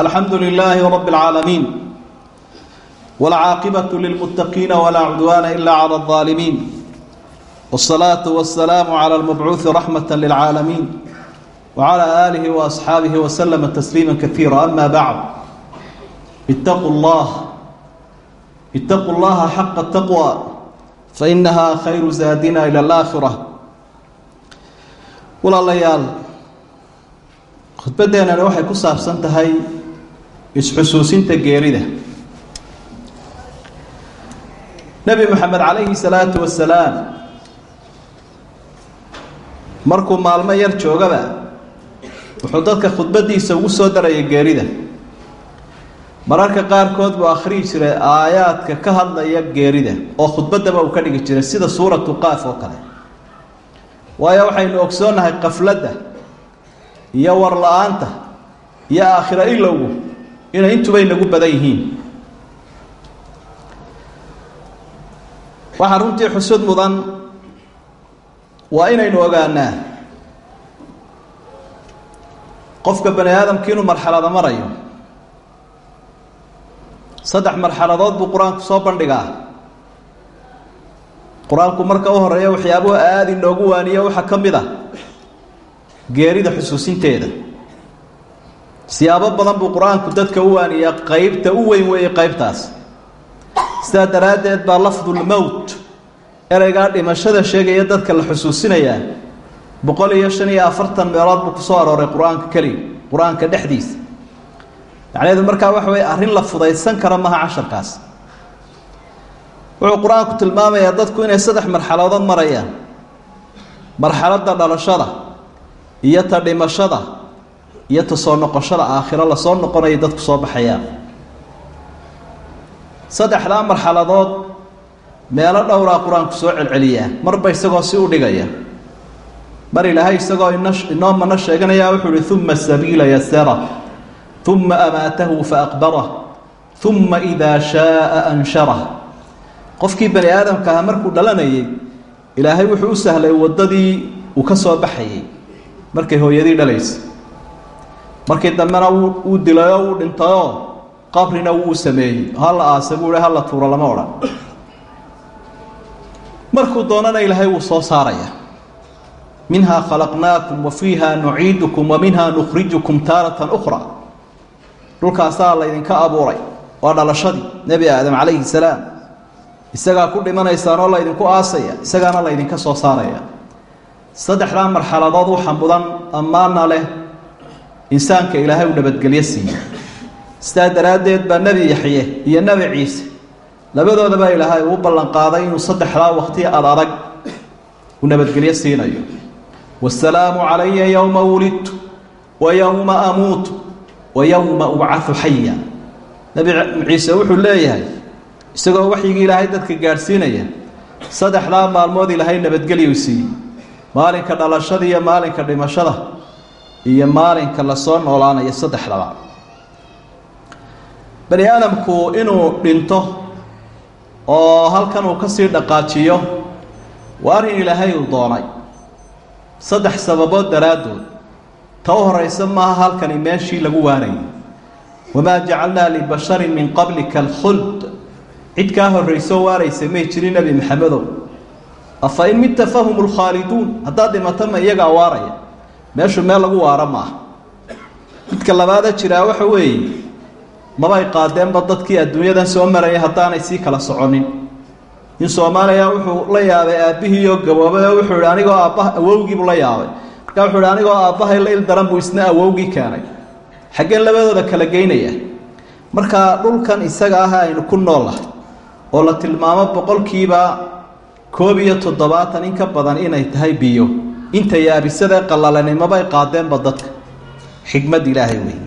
الحمد لله رب العالمين والعاقبة للمتقين ولا عدوان إلا على الظالمين والصلاة والسلام على المبعوث رحمة للعالمين وعلى آله وأصحابه وسلم تسليما كثيرا أما بعد اتقوا الله اتقوا الله حق التقوى فإنها خير زادنا إلى الآخرة ولا ليال khudbaddeenana waxay ku saabsan tahay isxusuusinta geerida. Nebi moxamed calayhi salaatu wasalaam markuu maalmo yar joogaba wuxuu dadka khudbaddiisa ugu soo darayay geerida. Mararka qaarkood buu akhriyi jiray aayaadka ka hadlaya geerida oo khudbaddaba uu ka dhigi jiray sida suuratu qaaf oo kale. Waayo waxaynu ogsoonnahay qafladda iyo war la'aanta iyo aakhiro ilowgu inay intubay nagu badan yihiin. Waxaa runtii xusud mudan waa inaynu ogaanaa qofka bani aadamki inuu marxalado marayo. Saddex marxaladood buu qur'aanku soo bandhigaa. Qur'aanku marka u horreeya waxyaabuhu aada inoogu waaniyo waxaa ka mid a geerida xusuusinteeda siyaabo badan buu qur'aanku dadka u waaniyaa qeybta u weyn weeye qeybtaas sidaa daraaddeed baa lafdulmowt ereygaa dhimashada sheegaya dadka la xusuusinayaa. Boqol iyo shan iyo afartan meelood buu ku soo arooray qur'aanka keliga qur'aanka dhexdiisa. Macnaheedu markaa waxa weye arrin la fudaysan kara maha casharkaas. Wuxuu qur'aanku tilmaamayaa dadku inay saddex marxaladood marayaan. Marxaladda dhalashada iyo ta dhimashada iyo ta soo noqoshada aakhiro la soo noqonaya dadku soo baxayaan. Saddexdaa marxaladood meelo dhowraa qur'aanku soo celceliyaa marba isagoo si u dhigaya. Mar ilaahay isagoo ino inoo mano sheeganaya wuxuu uhi uma sabiila yasara uma amaatahu faaqbarah uma idaa shaaa ansharah qofkii bani aadamka aha markuu dhalanayay ilaahay wuxuu u sahlay waddadii uu ka soo baxayay. Markay hooyadii dhalaysa markii dambena wuu dilayoo wuu dhintayoo qabrina wuu sameeyey. Hala aase buu hi hala tuuro lama odhan. Markuu doonana ilaahay wuu soo saaraya. Minhaa khalaqnaakum wa fiiha nuciidukum wa minhaa nukhrijukum taaratan ukhra dhulkaasaa laydinka abuuray. Waa dhalashadii nebi aadam calayhi salaam. Isagaa ku dhimanaysaan oo laydinku aasaya isagaana laydinka soo saaraya. Saddexdaa marxaladood waxa mudan ammaana leh insaanka ilaahay u nabadgelyo siiye sidaa daraaddeed baa nebi yaxye iyo nebi ciise labadoodaba ilaahay uu ballanqaaday inuu saddexdaa waqti ad adag u nabadgelyo siinayo. Wasalaamu calaya yowma wulidtu wa yowma amuutu wa yowma ubcau xaya nebi ciise wuxuu leeyahay isagoo waxyigii ilaahay dadka gaadhsiinaya saddexdaa maalmood ilaahay nabadgelyu siiyey. Maalinka dhalashada iyo maalinka dhimashada iyo maalinka la soo noolaanayo saddexdaba. Bani aadamku inuu dhinto oo halkan uu ka sii dhaqaajiyo waa arrin ilaahay uu doonay. Saddex sababood daraaddood. Ta u horeysa maaha halkani meeshii lagu waarayay. Wamaa jacalnaa libasharin min qablika alkhuld. Cid kaa horreysoo waaraysa may jirin nebi maxamedow. Afa in midta fahum lkhaaliduun haddaad dhimato ma iyagaa waaraya meeshu meel lagu waaro maaha. Midka labaada jiraa waxa weeye mabay qaadeenba dadkii adduunyadan soo marayay haddaanay sii kala soconin. In soomaaliya wuxuu la yaabay aabbihiioo gaboobay oo wuxuu ihi anigoo aabbaha la yaabay. Markaa wuxuu ihi anigoo aabbahay la il daran buu isna awowgii keenay. Xaggeen labadooda kala geynaya. Markaa dhulkan isaga ah aynu ku noolnahay oo la tilmaamo boqolkiiba koob iyo toddobaatan in ka badan inay tahay biyo inta yaabisadae qallalanimabay qaadeenba dadka. Xikmad ilaahay wey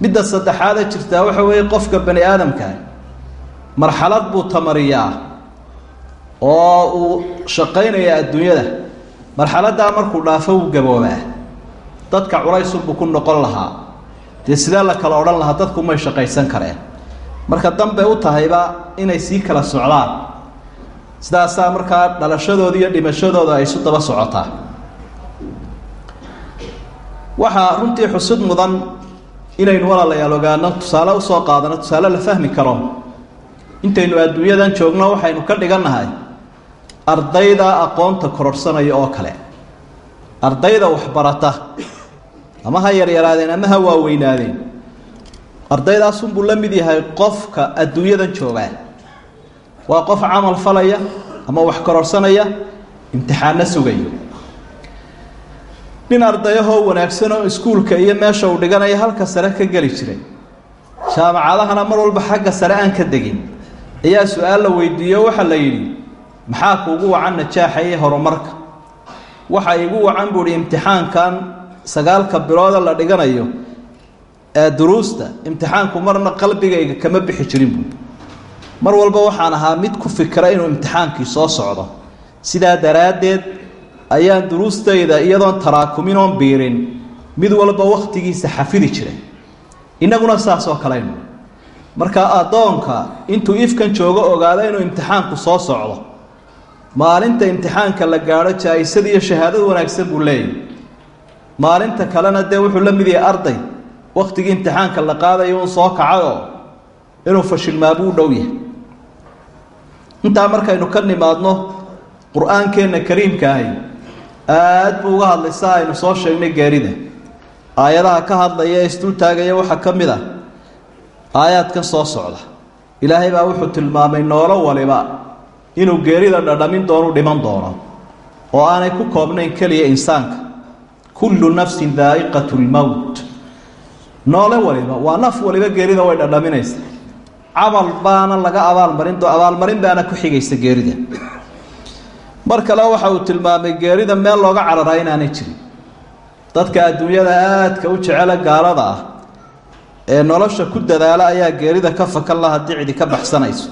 midda saddexaada jirtaa waxa weeye qofka bani aadamka marxalad buu tamariyaa oo uu shaqaynaya adduunyada. Marxaladdaa markuu dhaafo wuu gaboobaa. Dadka culaysunbuu ku noqon lahaa. Dee sidee la kala odhan lahaa? Dadku may shaqaysan kareen. Marka danbay u tahayba inay sii kala socdaan sidaasaa markaa dhalashadooda iyo dhimashadooda ay isu daba socotaa. Waxaa runtii xusud mudan inaynu walaalayaal ogaano tusaale u soo qaadano tusaale la fahmi karo. Intaynu adduunyadan joogno waxaynu ka dhigannahay ardayda aqoonta kororhsanaya oo kale. Ardayda waxbarata ama ha yaryaraadeen ama ha waaweynaadeen. Ardaydaasunbuu la mid yahay qofka adduunyadan joogaa waa qof camal falaya ama wax kororhsanaya imtixaano sugayo. Nin ardayahoo wanaagsan oo iskuulka iyo meesha uu dhiganaya halka sare ka geli jiray. Jaamacadahana mar walba xagga sare aan ka degin. Ayaa su'aal la weydiiyo waxaa la yidhi maxaa kuugu wacan najaaxa iyo horumarka? Waxa igu wacan buuhi imtixaankan sagaalka bilooda la dhiganayo ee duruusta imtixaanku marna qalbigayga kama bixi jirin buui mar walba waxaan ahaa mid ku fikra inuu imtixaankii soo socdo. Sidaa daraaddeed ayaan duruustayda iyadoon taraakumin oon biirin. Mid walba wakhtigiisa xafidi jiray. Innaguna saasoo kaleynu marka addoonka intuu ifkan joogo ogaado inuu imtixaanku soo socdo. Maalinta imtixaanka la gaadho jaa-isad iyo shahaadad wanaagsan buu leeyahy maalinta kalena dee wuxuu la mid yahay arday. Wakhtigii imtixaanka la qaadayo un soo kacayoo inuu fashilmaabuu dhow yahay intaa markaynu ka nimaadno qur'aankeenna kariimka ahay aad buu uga hadlay sa aynu soo sheegnay geerida aayadaha ka hadlaya ee isdul taagaya waxaa ka mid ah aayaadkan soo socda. Ilaahay baa wuxuu tilmaamay noolo waliba inuu geerida dhadhamin doonu dhiman doono oo aanay ku koobnayn keliya insaanka. Kullu nafsin daa'iqatu lmowt noole waliba waa naf waliba geerida way dhadhaminaysa camal baana laga abaalmarin abaalmarin baana ku xigaysa geerida. Mar kale waxa uu tilmaamay geerida meel looga cararaa inaanay jirin. Dadka adduunyada aadka u jecela gaalada ah ee nolosha ku dadaala ayaa geerida ka fakan la haddii cidi ka baxsanayso.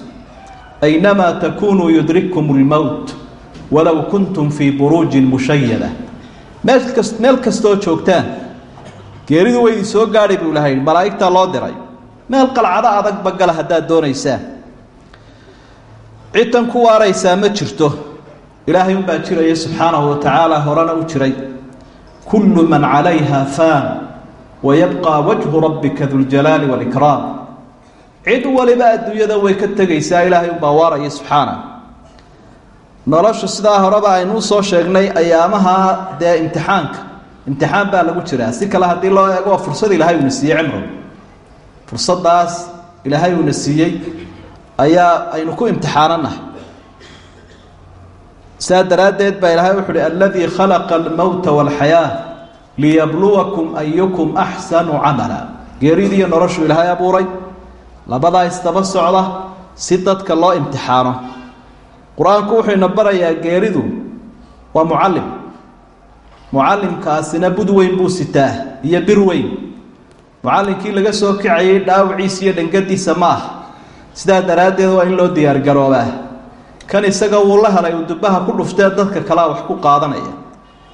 Aynamaa takuunuu yudrikkum lmowt walow kuntum fii buruujin mushayada meel kas meel kastoo joogtaan geeridu waydi soo gaadhay buu ilahay malaa'igtaa loo diray meel qalcado adagba gala haddaad doonaysaan cidtan ku waaraysaa ma jirto. Ilaahay unbaa jiraya subxaanahu wa tacaala horena u jiray. Kullu man calayha faan wayabqaa wajhu rabbika duljalaali walikraam cid waliba adduunyada way ka tegaysaa ilaahay unbaa waaraya subxaana. Nolosha sidaa horeba aynuu soo sheegnay ayaamaha dee imtixaanka. Imtixaan baa lagu jiraa. Si kale haddii loo eego fursad ilaahay uuna siiyey cimro fursadaas ilaahay uuna siiyey ayaa aynu ku imtixaananahay saa daraaddeed baa ilaahay wuxu uhi aladii khalaqa almowta waalxayaa liyabluwakum ayukum axsanu camala. Geeridiiyo noloshu ilaahay abuuray. Labadaa isdaba socda si dadka loo imtixaano. Qur'aanku wuxuu ina barayaa geeridu waa mucallim. Mucallimkaasina bud weyn buu sitaa iyo bir weyn mucallinkii laga soo kicayay dhaawiciisa iyo dhangadiisa ma ah sidaa daraaddeed waa in loo diyaargaroobaa kan isaga wuu la helay uu dubbaha ku dhuftee dadka kalea wax ku qaadanaya.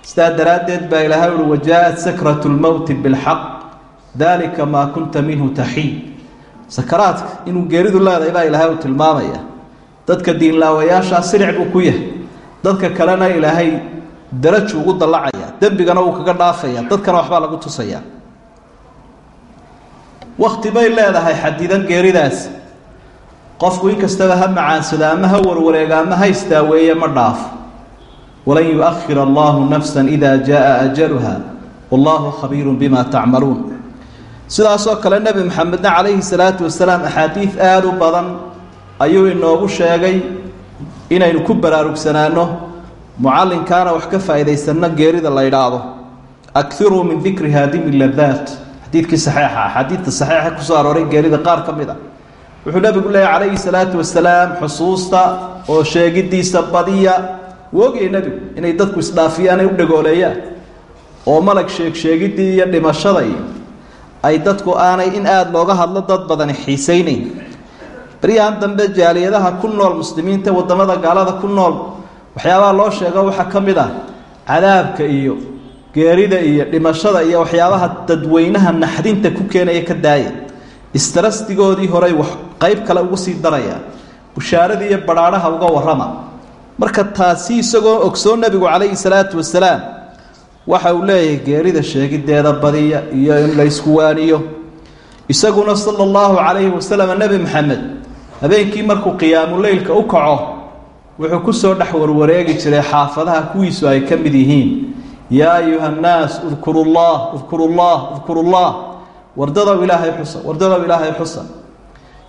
Sidaa daraaddeed baa ilaahay uhi wajaa-at sakratu lmowti bilxaq daalika maa kunta minhu taxiid. Sakaraadka inuu geeridu leedahay baa ilaahay uu tilmaamaya. Dadka diinlaawayaashaa silic buu ku yahay dadka kalena ilaahay daraju ugu dallacaya dembigana wuu kaga dhaafaya dadkana waxbaa lagu tusaya wakti bay leedahay xadidan geeridaasi qofku inkastaba ha macaansado ama ha warwareega ama ha istaaweeye ma dhaafo walan yu-ahir allahu nafsa ida jaa ajaluha wallahu khabiiru bima tacmaluun sidaasoo kale nebi maxamedna calayhi salaatu wasalaam axaadiid aada u badan ayuu inoogu sheegay inaynu ku baraarugsanaano mucallinkaana wax ka faa'iidaysanno geerida la idhaahdo akiruu min dikri haadimi ladaat xadiidkii saxiixa axaadiidta saxiixa ku soo arooray geerida qaar ka mid a wuxuu nebigu leeyahy calayhi salaatu wasalaam xusuusta oo sheegidiisa badiya wuu ogyahay nebigu inay dadku isdhaafiyaan ay u dhagooleeyaan? Oo malag sheeg sheegiddii iyo dhimashada iyo ay dadku aanay in aada looga hadlo dad badani xiisaynayn. Baryahan dambe jaaliyadaha ku nool muslimiinta waddamada gaalada ku nool waxyaabaha loo sheego waxaa ka mid ah cadaabka iyo geerida iyo dhimashada iyo waxyaabaha dadweynaha naxdinta ku keenaya ka daaya istrastigoodii horey wax qeyb kale ugu sii daraya bushaaradii iyo badhaadhaha uga warrama. Marka taasi isagoo ogsoon nebigu calayhi salaatu wasalaam waxa uu leeyahay geerida sheegideeda badiya iyo in la ysku waaniyo. Isaguna sala allahu calayhi wasalam nebi maxamed habeenkii markuu qiyaamuleylka u kaco wuxuu ku soo dhex warwareegi jiray xaafadaha kuwiisu ay ka mid yihiin yaa ayuha nnaas udkuru llah udkuru llah udkuru llah wardadow ilaahay xusa wardadow ilaahay xusa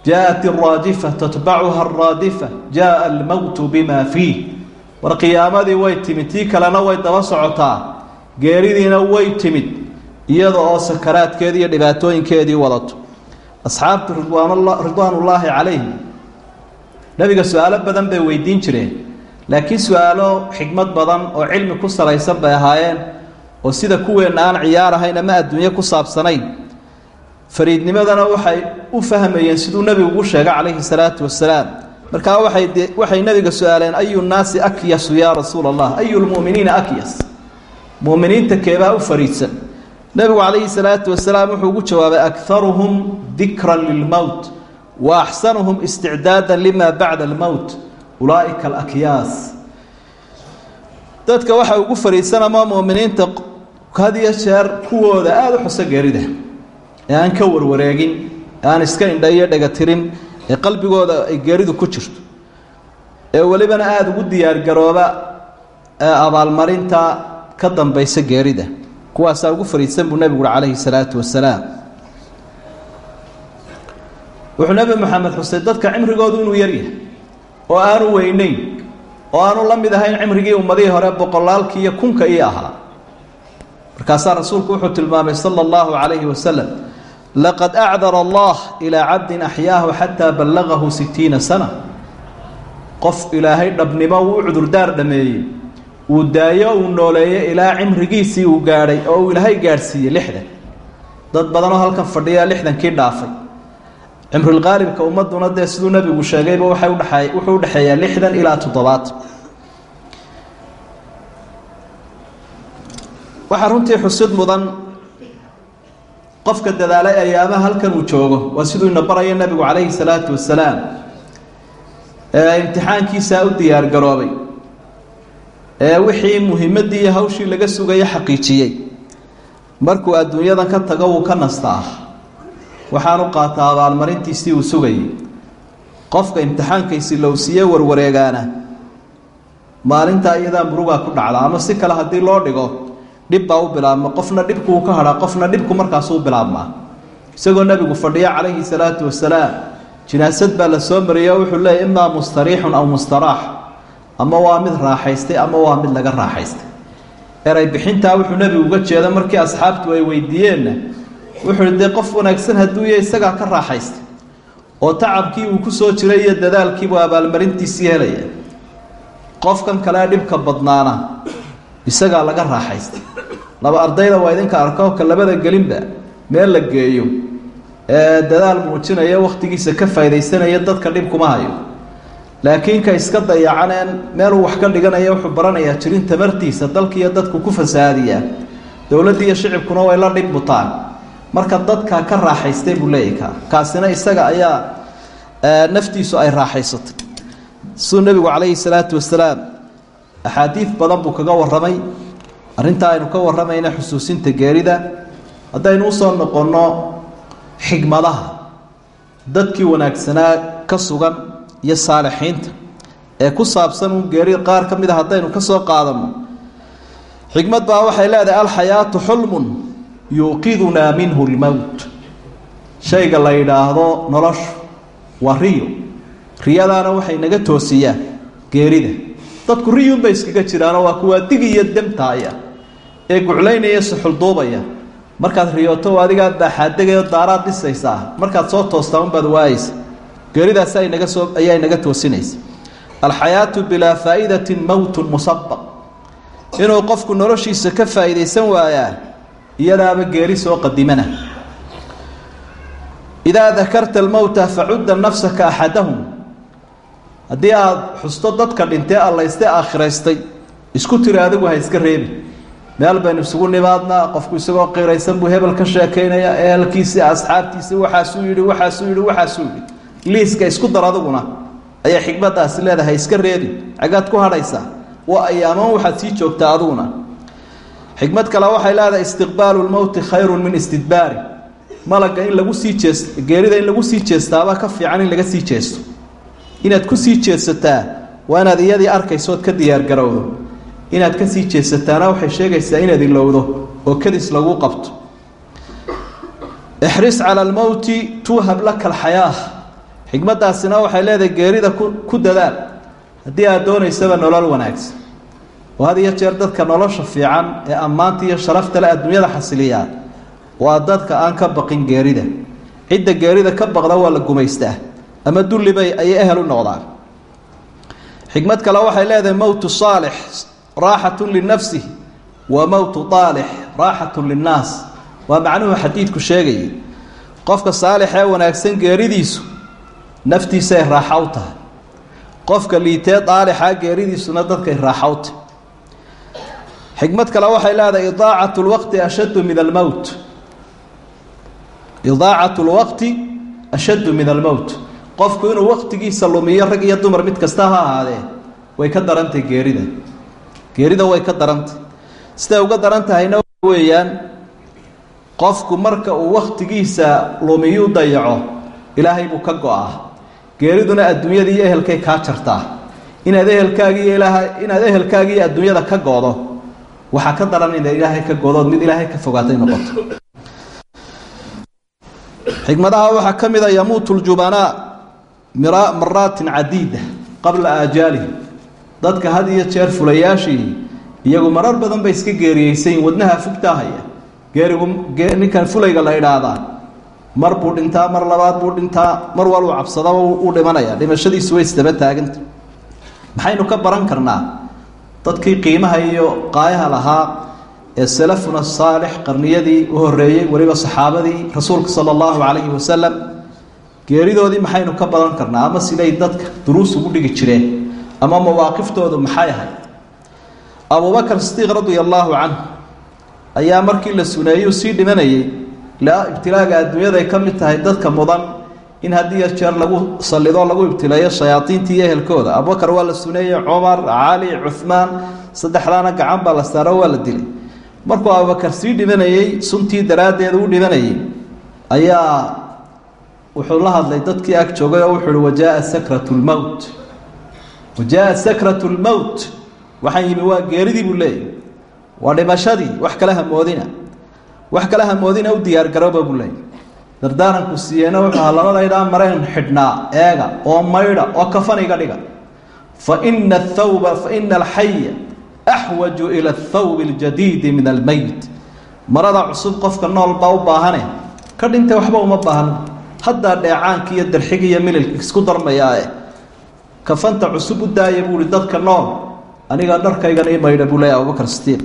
jaaءat iraajifa tatbacuha araadifa jaءa almowtu bima fiih war qiyaamadii way timid tii kalena way daba socotaa. Geeridiina way timid iyada oo sakaraadkeedii iyo dhibaatooyinkeedii wadato. Asxaabtu ridwaan ullaahi calayhim. Nebiga su'aalo badan bay weydiin jireen laakiin su'aalo xikmad badan oo cilmi ku salaysan bay ahaayeen oo sida kuweenna aan ciyaar ahayn ama adduunye ku saabsanayn fariidnimadana waxay u fahmayeen siduu nebigu ugu sheegay calayhi salaatu wasalaam markaa waxay de waxay nebiga su'aaleen ayu nnaasi akyasu yaa rasuula allah ayu lmu'miniina akyas? Mu'miniinta keebaa u fariidsan. Nebigu calayhi salaatu wasalaam wuxuu ugu jawaabay akharuhum dikran lilmowt wa axsanuhum isticdaada lima bacda almowt ulaa'ika alakyaas. Dadka waxa ugu fariidsan ama mu'miniinta had iyo jeer kuwooda aada u xuso geerida. Ee aan ka warwareegin ee aan iska indha iyo dhega tirin ee qalbigooda ay geeridu ku jirto. Ee welibana aada ugu diyaargarooba ee abaalmarinta ka dambaysa geerida. Kuwaasaa ugu fariidsan buu nebigu calayhi salaatu wasalaam wuxuu nebi moxamed xusay dadka cimrigoodu inuu yaryahay oo aanu weyneyn oo aanu la mid ahayn cimrigii ummadihii hore boqolaalkii iyo kunka ii ahaa. Markaasaa rasuulku wuxuu tilmaamay sala allahu calayhi wasalam laqad acdara allah ilaa cabdin axyaahu xataa ballagahu sitiina sana. Qof ilaahay dhabnimo uu u cudurdaar dhameeyey uu daayo uu nooleeyey ilaa cimrigiisii uu gaadhay oo uu ilaahay gaadhsiiyey lixdan. Dad badanoo halkan fadhiya lixdankii dhaafay cimrilqaalibka ummaduna dee siduu nebigu sheegayba udhaay wuxuu udhexeeyaa lixdan ilaa toddobaatan waxaa runtii xusid mudan qofka dadaalay ayaamaha halkan uu joogo waa siduu ina baraya nebigu calayhi salaatu wasalaam ee imtixaankiisaa u diyaargaroobay ee wixii muhimaddii iyo hawshii laga sugayo xaqiijiyey. Markuu adduunyadan ka tago wuu ka nastaa waxaanu qaataa abaalmarintiisii uu sugayay qofka imtixaankaisi lowsiiye warwareegaana. Maalintaa iyadaa murugaa ku dhacda ama si kale haddii loo dhigo dhib baa u bilaabma. Qofna dhibkuuu ka hadhaa qofna dhibku markaasuu bilaabmaa isagoo nebigu fadhiya calayhi salaatu wasalaam jinaasad baa la soo mariyay wuxuu leeyay imaa mustariixun aw mustaraax. Ama waa mid raaxaystay ama waa mid laga raaxaystay. Eray bixintaa wuxuu nebigu uga jeeda markii asxaabtu ay weydiiyeenna wuxuu dee qof wanaagsan hadduu ya isagaa ka raaxaystay oo tacabkii uu ku soo jiray iyo dadaalkiibuu abaalmarintiisii helaya qofkan kalee dhibka badnaana isagaa laga raaxaystay laba ardayda waa idinka arko ka labada gelinba meel la geeyo. Ee dadaal muujinaya wakhtigiisa ka faa'idaysanaya dadka dhib kuma hayo. Laakiin ka iska dayacaneen meeluu wax ka dhiganaya wuxuu baranayaa jirin tamartiisa dalkiiyo dadku ku fasahaadiyaa dowladdii iyo shicibkuna way la dhib butaan marka dadka ka raaxaystay buu leeyahy ka. Kaasina isaga ayaa naftiisu ay raaxaysatay. Siduu nebigu calayhi salaatu wasalaam axaadiid badan buu kaga warramay. Arrintaa aynu ka warramayna xusuusinta geerida. Haddaynu u soo noqonno xigmadaha dadkii wanaagsanaa ka sugan iyo saalixiinta. Ee ku saabsan uun geeri qaar ka mid a haddaynu ka soo qaadanno xikmad baa waxay leedahay alxayaatu xulmun yuuqidunaa minhu lmowt shayga la yidhaahdo noloshu waa riyo. Riyadaana waxay naga toosiyaan geerida. Dadku riyuunbay iskaga jiraanoo waa kuwaa dig iyo demtaaya ee guclaynaya suxulduubaya markaad riyooto adigaa baaxaadegao daaraad dhisaysaa. Markaad soo toostaa unbaad waayeysa geeridaasi ay naga soo ayaa naga toosinaysa alxayaatu bilaa faa'idatin mowtun musabaq inuu qofku noloshiisa ka faa'iidaysan waayaa iyadaaba geeri soo qadimana. Idaa dakarta almowta facudda nafsaka axadahum. Haddii aada xusto dadka dhintee allaystee aakhiraystay isku tiri adigu ha iska reebi. Meel baynu isugu nimaadnaa qofku isagoo qiraysan buu hebel ka sheekaynaya ehelkiisii asxaabtiisii waxaasuu yidhi waxaasuu yidhi waxaasuu yidhi. Liiska isku dar adiguna ayaa xikmadaasi leedahay iska reebi cagaad ku hadhaysaa. Waa ayaaman waxaad sii joogtaa adiguna xikmad kale waxay leedahay istiqbaalu lmowti khayrun min istidbaari. Malaga in lagu sii jees geerida in lagu sii jeestaaba ka fiican in laga sii jeesto. Inaad ku sii jeedsataa waa inaad iyadii arkayso ood ka diyaargarowdo inaad ka sii jeesataana waxay sheegaysaa inaad ilowdo oo kadis lagu qabto. Ixris cala almowti tuuhab laka alxayaa xikmaddaasina waxay leedahay geerida ku dadaal. Haddii aad doonaysaba nolol wanaagsan oo had iyo jeer dadka nolosha fiican ee ammaanta iyo sharafta le adduunyada xasiliyaa waa dadka aan ka baqin geerida. Cidda geerida ka baqda waa la gumaystaa. Ama dullibay ayay ehel u noqdaan. Xikmad kale waxay leedahay mowtu saalix raaxatun linafsih wa mowtu aalix raaxatun linnaas. Waa macnuhu xadiidku sheegayay. Qofka saalix ee wanaagsan geeridiisu naftiisay raaxa u tahay. Qofka liitee daalixa geeridiisuna dadkay raaxa u tahay xikmad kale waxay leedahay idaacat lwaqti ashaddu min almowt idaacat lwaqti ashaddu min almowt qofku inuu waqtigiisa lumiyo rag iyo dumar mid kasta ha ahaadee way ka darantay geerida. Geerida way ka darantay. Siday uga daran tahayna weeyaan qofku marka uu wakhtigiisa lumiyu dayaco ilaahay buu ka go'aa. Geeriduna adduunyada iyo ehelkay kaa jartaa. Inaad ehelkaagii iyo ilaaha inaad ehelkaagii iyo adduunyada ka go-do waxaa ka daran inaad ilaahay ka godood mid ilaahay ka fogaatay noqoto. Xikmadaha waxaa ka mid a yamuutu ljubanaa maraatin cadiida qabla aajaalihi dadka had iyo jeer fulayaashii iyagu marar badan bay iska geeriyeysayin wadnaha fugtaahaya geerigu ninkan fulayga la idhaahdaa mar buu dhintaa mar labaad buu dhintaa mar waluu cabsadaba u dhimanaya. Dhimashadiisu way isdaba taaganta maxaynu ka baran karnaa dadkii qiimaha iyo qaayaha lahaa ee salafuna saalix qarniyadii u horeeyey weliba saxaabadii rasuulka sala allahu calayhi wasalam geeridoodii maxaynu ka badan karnaa ama siday dadka duruus ugu dhigi jireen ama mawaaqiftoodu maxay ahayd? Abubakar sidiiq radia allaahu canhu ayaa markii la suneeyey uu sii dhimanayey ilaa ibtilaaga adduunyada ay ka mid tahay dadka mudan in haddii iyo jeer lagu sallidoo lagu ibtileeyo shayaadiintii iyo ehelkooda. Abubakar waa la suneeyey cumar cali cuhmaan saddexdaana gacan baa la saaro waa la dilay. Markuu abubakar sii dhimanayey suntii daraaddeed u dhimanayey ayaa wuxuu la hadlay dadkii ag joogay oo wuxuu uhi wajaaa sakratu lmowt wajaaa sakratu lmowt waxaan yimi waa geeridii buu leeyahy waa dhimashadii. Wax kale hamoodina. Wax kale hamoodina u diyaargarooba buu leeyahy dardaaranku siiyeena wuxuu ahaa labadaydhaa mareen xidhnaa eega oo maydha oo kafan iga dhiga. Fa ina athawba fa ina alxaya axwaju ila athawbi aljadiidi min almeyt marada cusub qofka nool baa u baahane ka dhintay waxba uma baahno haddaa dheecaanki iyo darxigi iyo mililka isku darmayaae kafanta cusub u daaya buu ihi dadka nool aniga dharkaygan ii maydha buu leeya abubakar sidiiq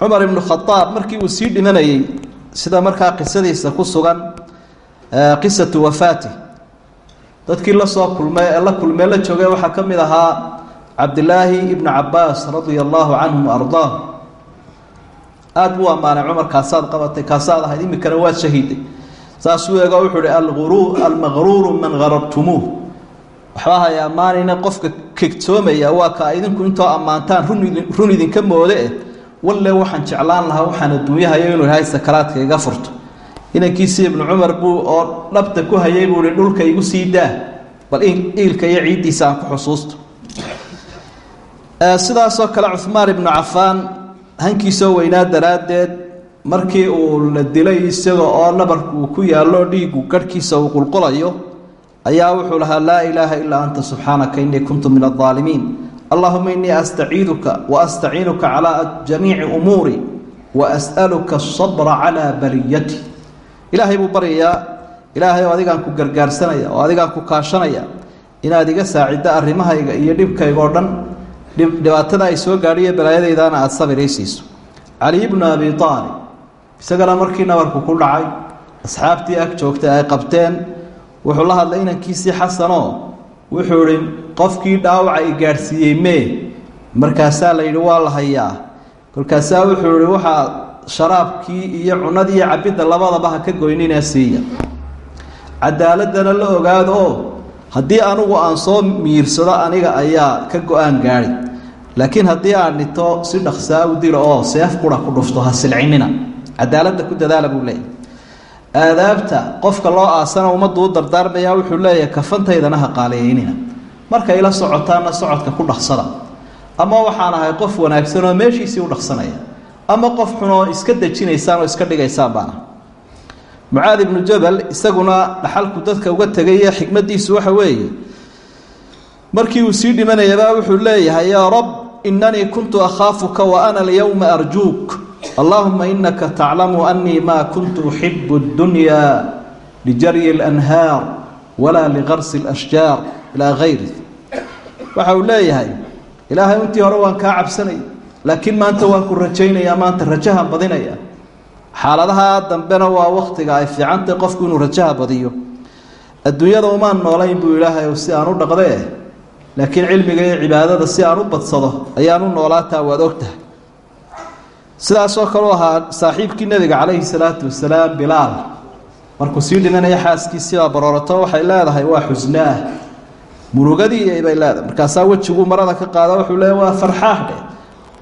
cumar ibnu khadaab markii uu sii dhimanayey sida markaa qisadiisa ku sugan qisatu wafaati. Dadkii la soo kulmay ee la kulmee la joogay waxaa ka mid ahaa cabdilaahi ibnu cabaas radia allaahu canhum ardaah aada buu ammaanay cumar kaasaad qabatay kaasaad ahayd iminkana waad shahiiday. Saasuu eego wuxuu hi almaqruuru man garartumuuh waxba hay ammaanayna qofka kegtoomaya waa ka idinku intoo ammaantaan run idinka moode eh. Walle waxaan jeclaan lahaa waxaan adduunyahayo inuu ilahay sakaraadka iga furto inankiisii ibnu cumar buu oo dhabta ku hayay buu dhulka igu sii daa. Bal iilka iyo ciiddiisa ku xusuusto. Sidaasoo kale cuhmaan ibnu cafaan hankiisoo weynaa daraaddeed markii uu la dilay isaga oo nabarku uu ku yaallo dhiigu garhkiisa uu qulqulayo ayaa wuxuu lahaa laa ilaaha ilaa anta subxaanaka innii kuntu min aldaalimiin allahuma innii astaciiduka wa astaciinuka calaa jamiici umuuri wa as'aluka asabra calaa bariyati ilaahay buu baryayaa ilaahay oo adigaan ku gargaarsanaya oo adigaan ku kaashanaya inaad iga saaciddo arrimahayga iyo dhibkayga oo dhan. Dhibaatada ay soo gaadhiyo balaayadaydaana aada sabir ii siiso. Cali ibnu abi aalib isagana markii nabarku ku dhacay asxaabtii ag joogtay ay qabteen wuxuu la hadlay inankiisii xasanoo wuxuu ihi qofkii dhaawaca i gaadhsiiyey mee? Markaasaa la yidhi waa la hayaa. Kolkaasaa wuxuu ihi waxaa sharaabkii iyo cunadii iyo cabidda labadaba ha ka goynina siiya. Cadaaladana la ogaado oo haddii anugu aan soo miirsado aniga ayaa ka go'aan gaadhi laakiin haddii aan dhito si dhaksaa u dilo oo seef qura ku dhufto ha silcinina. Cadaaladda ku dadaala buu leeyahy aadaabta qofka loo aasana ummaddu u dardaarmaya wuxuu leeyahay kafantaydana ha qaaliyeynina markay la socotaana socodka ku dhaqsada ama waxaan ahay qof wanaagsan oo meeshiisii u dhaqsanaya ama qof xunoo iska dejinaysaan oo iska dhigaysaan baana. Mucaad ibnu jabal isaguna dhaxalku dadka uga tegay xikmadiisu waxa weeye markii uu sii dhimanayaba wuxuu leeyahay yaa rab inanii kuntu akhaafuka wa ana alyowma arjuuk. Allaahuma inaka taclamu anii ma kuntu uxibu ddunyaa lijaryi اlanhaar walaa liqarsi اlashjaar ilaa kayri waxa uu leeyahay ilaahay intii hore waan kaa cabsanay laakiin maanta waan ku rajaynayaa maanta rajahan badinaya. Xaaladaha dambena waa waktiga ay fiicantahy qofku inuu rajaha badiyo. Adduunyada umaan noolayn buu ilaahay si aan u dhaqdee. Laakiin cilmiga iyo cibaadada si aan u badsado ayaan u noolaataa waad ogtahay. Sidaasoo kaleu ahaa saaxiibkii nebiga calayhi salaatu wasalaam bilaal. Markuu sii dhimanaya xaaskiisibaa baroorato waxay leedahay waa xusnaah murugadii bay leedahay. Markaasaa wejiguu marada ka qaada wuxuu leeya waa farxaax dheh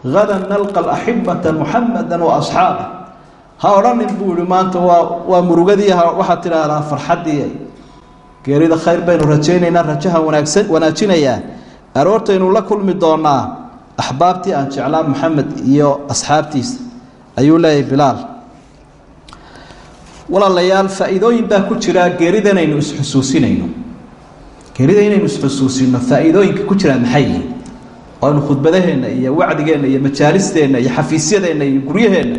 hadan nalqa alaxibata muxamada wa asxaabah ha odhanin buu yihi maanta waa waa murugadii waxaad tidhaahdaa farxaddii geerida khayr baynu rajaynaynaa rajahan wanaagsan wanaajinayaa aroortaynu la kulmi doonaa axbaabtii aan jeclaa maxamed iyo asxaabtiisa ayuu leeyahay bilaal walaalayaal faa-iidooyin baa ku jira geerida inaynu isxusuusinayno geerida inaynu isxusuusino faa-iidooyinka ku jiraa maxay aynu khudbadaheenna iyo wacdigeenna iyo majaalisteenna iyo xafiisyadeenna iyo guryaheenna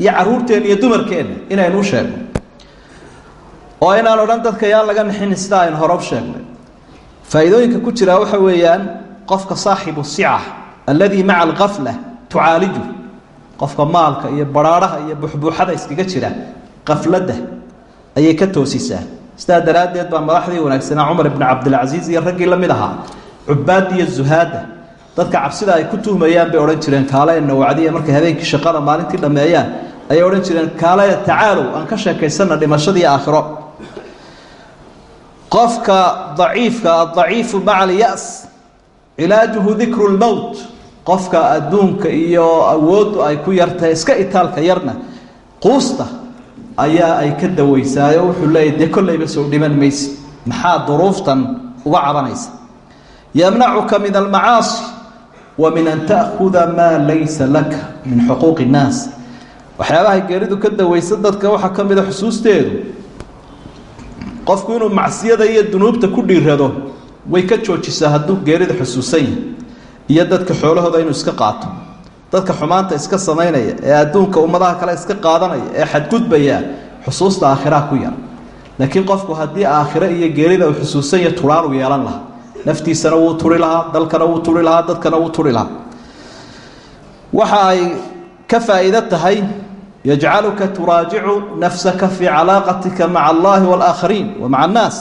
iyo caruurteenna iyo dumarkeenna inaynu u sheegno. Oo inaan odhan dadka yaan laga nixin sida aynu hore sheegnay. Faa-iidooyinka ku jiraa waxa weeyaan qofka saaxibu sica alladii maca alkafla tucaaliju qofka maalka iyo baraaraha iyo buxbuuxada iskaga jira kafladda ayay ka toosisaa. Sidaa daraaddeed baa madaxdii wanaagsanaa cumar ibni cabdilcasiis iyo raggii la mid ahaa cubaadda iyo zuhaadda dadka cabsida ay ku tuhmayaan bay odhan jireen kaaleena wacdiya markay habeenkii shaqada maalintii dhammeeyaan ayay odhan jireen kaale tacaalow aan ka sheekaysana dhimashadii aakhiro. Qofka daciifka adaciifu maca alyas cilaajuhu dikru lmowt qofka adduunka iyo awooddu ay ku yartahay iska itaalka yarna quusta ayaa ay ka dawaysaayo wuxuu leeyahy dee kollayba soo dhiman maysi maxaa duruuftan uga cabanaysa? Yamnacuka min almacaasi wa min an ta'khuda maa laysa laka min xuquuqi innaas waxyaabahay geeridu ka dawaysa dadka waxaa ka mida xusuusteedu. Qofku inuu macsiyada iyo dunuubta ku dhiirado way ka joojisaa hadduu geerida xusuusan yahay iyo dadka xoolahooda inuu iska qaato. Dadka xumaanta iska samaynaya ee adduunka ummadaha kale iska qaadanaya ee xadgudbaya xusuusta aakhiraha ku yar laakiin qofku haddii aakhire iyo geerida uu xusuusan yahay turaanuu yeelan lahaa naftiisana wuu turi lahaa dalkana wuu turi lahaa dadkana wuu turi lahaa. Waxa ay ka faa'iido tahay yajcaluka turaajicu nafsaka fii calaaqatika maca allahi waalaakhariin wa maca annaas.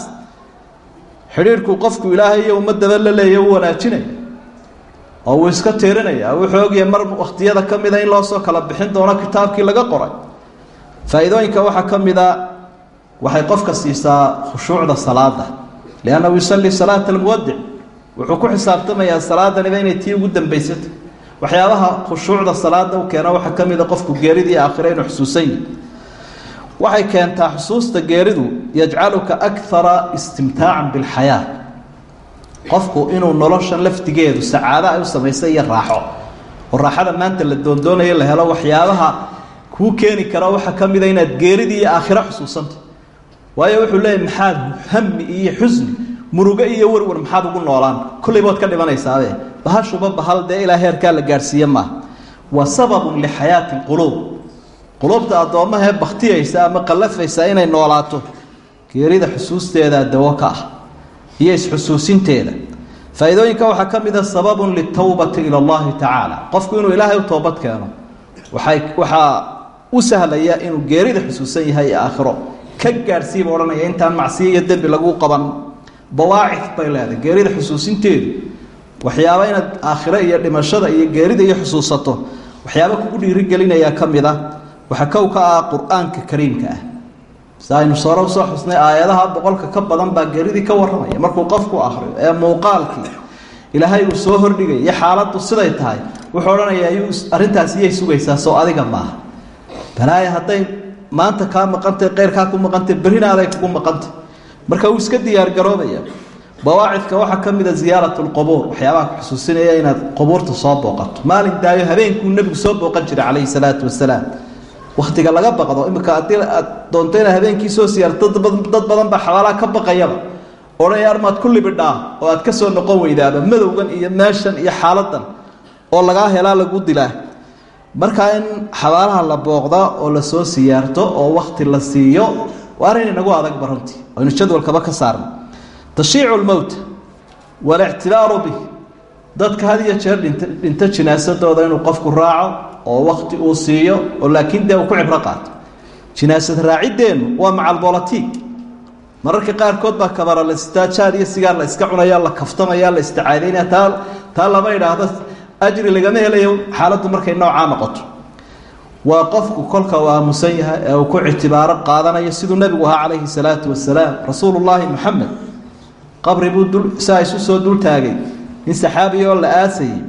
Xidhiirhku qofku ilaahay iyo ummadaba la leeya u wanaajinaya oo wuu iska tiirinaya wuxuu ogyahay mar wakhtiyada ka mida in loo soo kala bixin doono kitaabkii laga qoray. Faa-iidooyinka waxaa ka mida waxay qofka siisaa khushuucda salaada liannahu yusalli salaata almuwadic wuxuu ku xisaabtamayaa salaadaniba inay tii ugu dambaysata waxyaabaha khushuucda salaada u keena waxaa ka mida qofku geeridii aakhire inuu xusuusan yihi waxay keentaa xusuusta geeridu yajcaluka akara istimtaacan bilxayaa qofku inuu noloshan laftigeedu sacaado ay u samaysa iyo raaxo oo raaxada maanta la doondoonayo la helo waxyaabaha kuu keeni kara waxaa ka mida inaad geeridii iyo aakhiro xusuusanta waayo wuxuu leeyahy maxaad hami iyo xusni murugo iyo warwar maxaad ugu noolaan. Kolleyba waad ka dhimanaysaabee bahashuba bahal dee ilaa heerkaa la gaadhsiiye maaha wa sababun lixayaati lquluub quluubta addoommahee baktiyaysa ama qallafaysa inay noolaato geerida xusuusteeda dawo ka ah iyo isxusuusinteeda. Faa-iidooyinka waxaa ka mida sababun litawbati ila allahi tacaala. Qofku inuu ilaahay u toobad keeno waay waxaa u sahlaya inuu geerida xusuusan yahay ee aakhiro ka gaadhsiiba odhanaya intaan macsiyo iyo dembi lagu qaban. Bawaacid bay leedahay geerida xusuusinteedu. Waxyaaba inaad aakhiro iyo dhimashada iyo geerida iyo xusuusato waxyaaba kugu dhiirigelinayaa ka mid a waxaa kow ka ah qur'aanka kariimka ah. Si aynu sore u soo xusnay aayadaha boqolka ka badan baa geeridii ka warramaya. Markuu qofku ahriyo ee muuqaalkii ilaahay uu soo hordhigay iyo xaaladdu siday tahay wuxuu odhanayaa arrintaas iyay sugaysaa soo adiga maaha. Balaaya hadday maanta kaa maqantay keyrkaa ku maqantay berrina aday kugu maqantay. Marka wuu iska diyaargaroobaya bawaacidka waxaa ka mid a ziyaarat lqubuur xusuusinaya inaad qubuurta soo booqato. Maalin daayo habeenkuu nebigu soo booqan jiray calayhi salaatu wasalaam. Waktiga laga baqdo iminka haddii aad doonto inaad habeenkii soo siyaarto dad badan baa xabaalaha ka baqayaba. Odhanaya armaad ku libidhaa oo aad ka soo noqon weydaaba madowgan iyo meeshan iyo xaaladan oo lagaa helaa lagu dilaa markaa in xabaalaha la booqda oo la soo siyaarto oo wakti la siiyo waa arrin inagu adagba runtii. Aynu jadwalkaba ka saarno. Tashiicu lmowta walictibaaru bih. Dadka had iyo jeer dhinta dhinto jinaasadooda inuu qofku raaco oo wakti uu siiyo oo laakiin dee uu ku cibro qaato. Jinaasad raacideennu waa macalbolatig mararka qaarkood baa kabara la istaajaad iyo sigaar la iska cunaya la kaftamaya la isticaadaynaya taa taa lama idhaahdo ajri lagama helayo xaaladdu markay noocaa noqoto. Waa qofku kolka uu aamusan yahay ee uu ku ictibaaro qaadanayo siduu nebigu ahaa calayhi salaatu wasalaam rasuulullaahi moxamed qabri buu dul saa isu soo dul taagay. Nin saxaabi oo la aasayey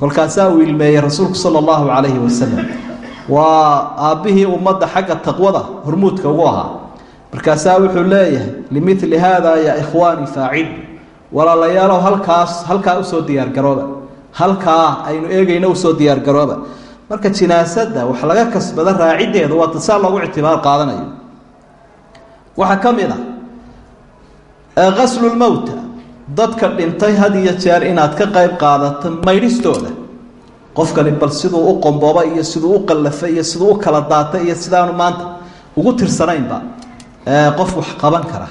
kolkaasaa uu ilmeeyey rasuulku sala allahu calayhi wasalam waa aabbihii ummadda xagga taqwada hormuudka ugu ahaa. Markaasaa wuxuu leeyahay limili haada yaa ikhwaanii faacil. Walaalayaalow halkaas halkaa u soo diyaargarooba halkaa aynu eegayno u soo diyaargarooba marka jinaasadda wax laga kasbada raaciddeedu waa tasaa loogu ictibaar qaadanayo. Waxaa ka mid ah qaslulmowta dadka dhintay had iyo jeer inaad ka qayb qaadato maydhistooda. Qofkani bal siduu u qombooba iyo siduu u qallafay iyo siduu u kala daatay iyo sidaanu maanta ugu tirsanaynba qof wax qaban kara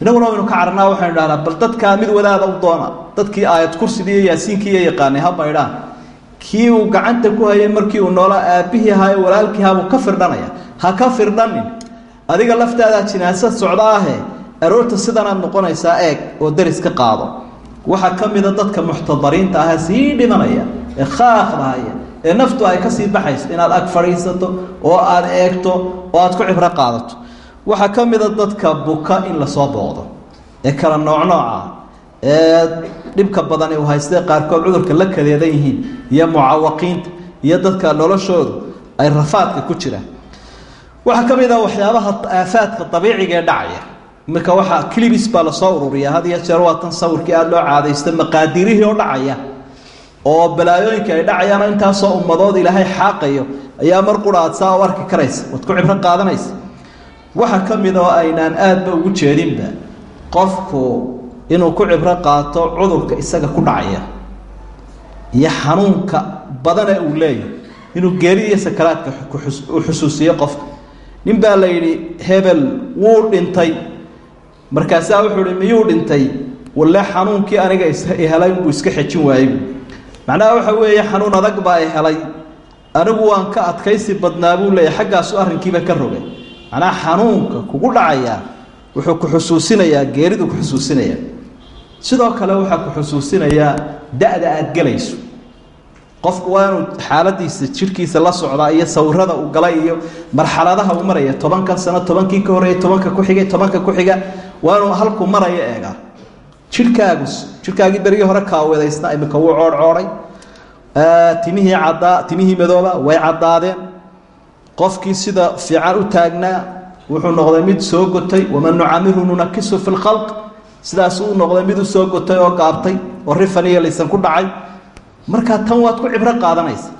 inaguna waynu ka carnaa waxaynu dhahnaa bal dadkaa mid wadaada u doona dadkii aayad kursidii iyo yaasiinkii iyo yaqaanay ha maydhaan kii uu gacanta ku hayay markii uu noolaa aabbihii ahaa ee walaalkii ahaa buu ka firdhanaya. Ha ka firdhanin. Adiga laftaadaa jinaasad socda ahe aroorta sidanaad noqonaysaa eeg oo deris ka qaado. Waxaa ka mida dadka muxtadariinta aha sii dhimanaya ee khaaqdahaya ee naftu ay ka sii baxayso inaad ag fadhiisato oo aada eegto oo aad ku cibro qaadato waxaa ka mida dadka buka in la soo booqdo. Ee kala noocnooca ee dhibka badani uu haystee qaarkood cudurka la kadeedan yihiin iyo mucawaqiinta iyo dadka noloshoodu ay rafaadka ku jiraan. Waxaa ka mid ah waxyaabaha aafaadka dabiiciga ee dhacaya. Iminka waxaa clibis baa la soo ururiya had iyo jeer waa tan sawirkii aada loo caadaysta maqaadirihii oo dhacaya oo balaayooyinka ay dhacayaana intaasoo ummadood ilaahay xaaqayo ayaa mar qura aad u arki karaysa. Waad ku cibro qaadanaysa waxaa ka mid oo aynaan aadba ugu jeedinba qofku inuu ku cibro qaato cudurka isaga ku dhacaya iyo xanuunka badane uu leeyahay inuu geeri iyo sakaraadka u xusuusiyo qofka. Nin baa la yidhi hebel wuu dhintay. Markaasaa wuxuu hi miyuu dhintay? Walle xanuunkii aniga helay buu iska xejin waayey. Macnaha waxa weeye xanuun adag baa i helay. Anigu waan ka adkaysi badnaa buu leeyahy xaggaasu arrinkiiba ka rogay macnaha xanuunka kugu dhacayaa wuxuu ku xusuusinayaa geeridu ku xusuusinayaa. Sidoo kale waxaa ku xusuusinayaa da-da aada gelayso. Qofku waa inuu xaaladiisa jirhkiisa la socdaa iyo sawirada uu galay iyo marxaladaha uu maraya tobankan sano tobankii ka horreeyay tobanka ku xigay tobanka ku xiga waa inuu halkuu marayo eegaa jirhkaagu jirhkaagii berigii hore kaawadaysna imika wuu coodhcoodhay timihii caddaa timihii madooba way caddaadeen qofkii sida fiican u taagnaa wuxuu noqday mid soo gotay waman nucamiru nunakisu fi lkhalq sidaas uu noqday mid u soo gotay oo gaabtay oo rifan iyo laysan ku dhacay. Markaa tan waad ku cibro qaadanaysa.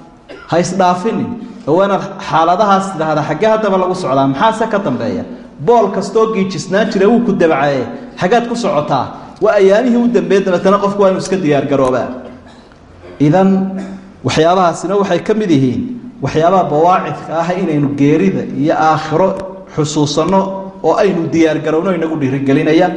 Ha isdhaafinin. Oo waa inaad xaaladahaas tidhaahda xaggee haddaba lagu socdaa. Maxaase ka dambeeya? Bool kastoo giijisnaan jira wuu ku dabcaye xaggaad ku socotaa. Waa ayaamihii u dambeeye dabeetana qofku waa inuu iska diyaargaroobaa idan waxyaabahaasina waxay ka mid yihiin waxyaabaha bawaacifka ah inaynu geerida iyo aakhiro xusuusano oo aynu diyaargarowno inagu dhiirigelinaya.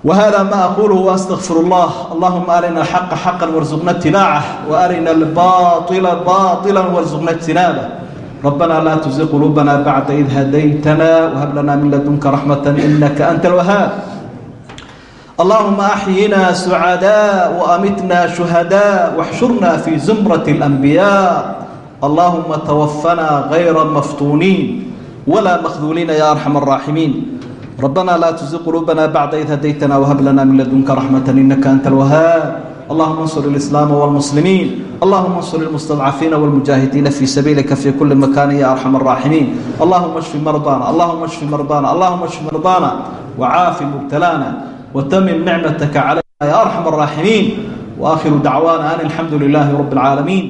Wahada ma aquuluhu waastaqfir llah allahuma arina xaqa xaqan warsuqna tibaaca waarina albaila baila warsuqna jtinaaba rabbana laa tuzi quluubana bacda id hadaytana whab lana min ladunka raxmata inaka anta alwahaab allahuma axyina sucadaa waamitna shuhadaa waxshurna fi zumrat اlanbiyaa اللهم توفنا غير مفتونين ولا مخذولين يا أرحم الراحمين ربنا لا تزغ قلوبنا بعد إذ هديتنا وهب لنا من لدنك رحمة إنك أنت الوهاب اللهم انصر الإسلام والمسلمين اللهم انصر المستضعفين والمجاهدين في سبيلك في كل مكان يا أرحم الراحمين اللهم اشف مرضانا اللهم اشف مرضانا اللهم اشف مرضانا وعاف مبتلانا وتمم نعمتك علينا يا أرحم الراحمين وآخر دعوانا أن الحمد لله رب العالمين